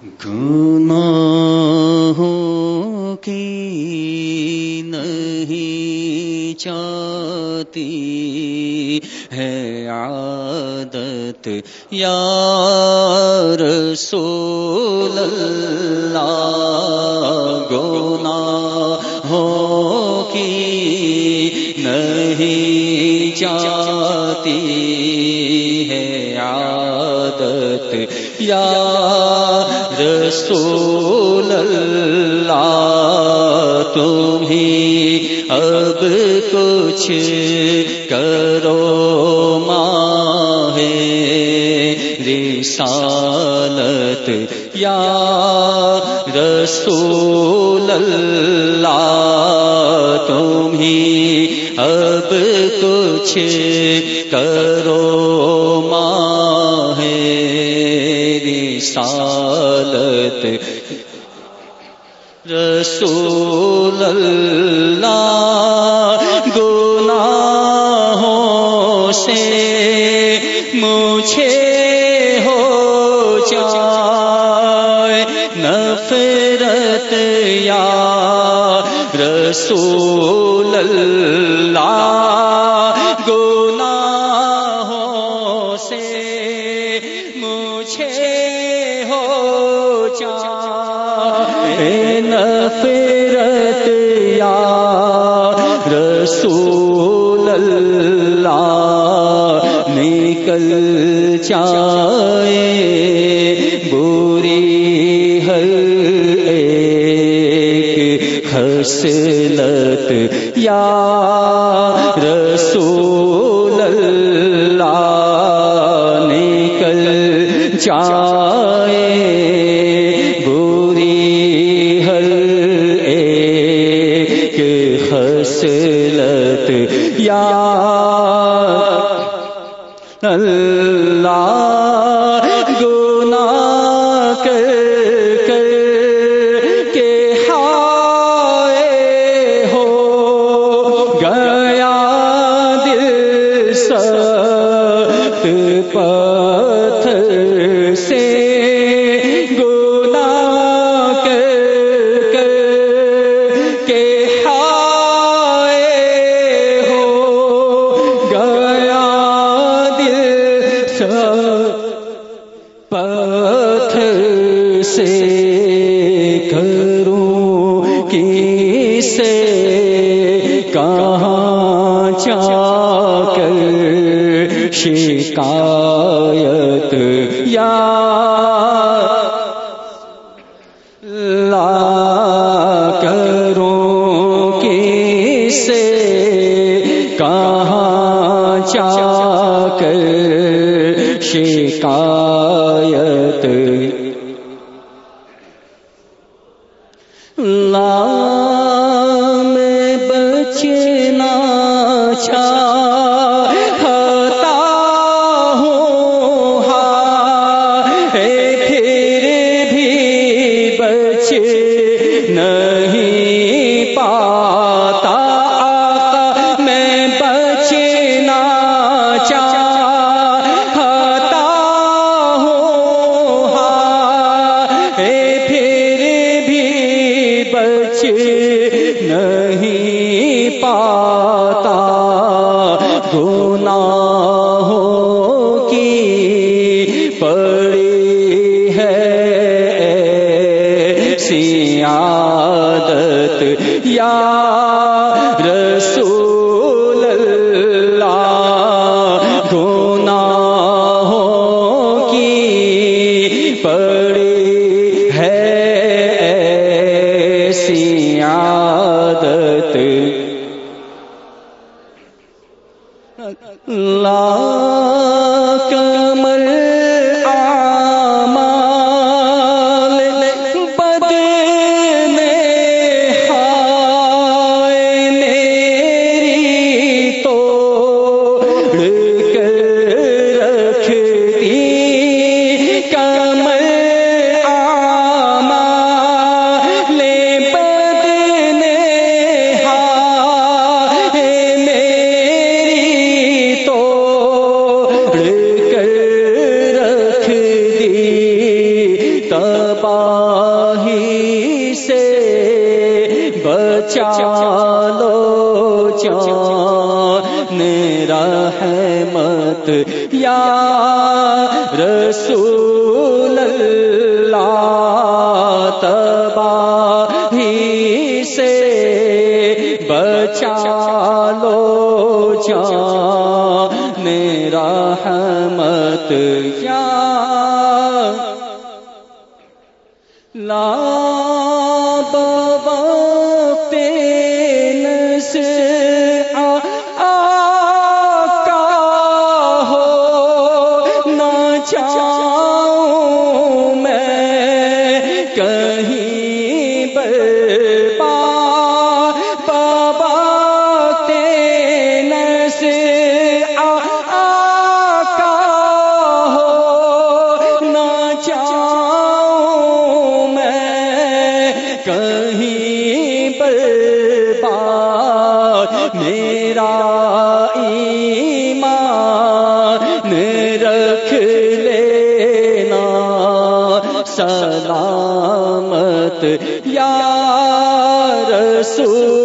گناہوں کی نہیں چاہتی ہے عادت یا رسول اللہ گناہوں کی نہیں چاہتی ہے عادت یا رسول اللہ تمہیں اب کچھ کرو ماہ رسالت یا رسول اللہ تمہیں اب کچھ کرو رسالت رسول اللہ گناہوں سے مجھے ہو جائے نفرت یا رسول اللہ رسول اللہ نکل جائے بری ہر ایک خصلت یا رسول اللہ نکل جائے پتھر سے گناہ کر کے ہائے ہو گیا دل پتھر سے کروں کی سے کہاں جا کر شکایت یا لا کروں کی سے کہاں چاک کر شکایت پاتا گناہوں کی پڑی ہے سیادت یا رسول بچا لو جان رحمت، یا رسول اللہ، تباہی سے بچا لو جان رحمت، یا لا جاؤں میں کہیں برپا بابا تینس آقا ہو نہ جاؤں میں کہیں برباد میرا یا رسول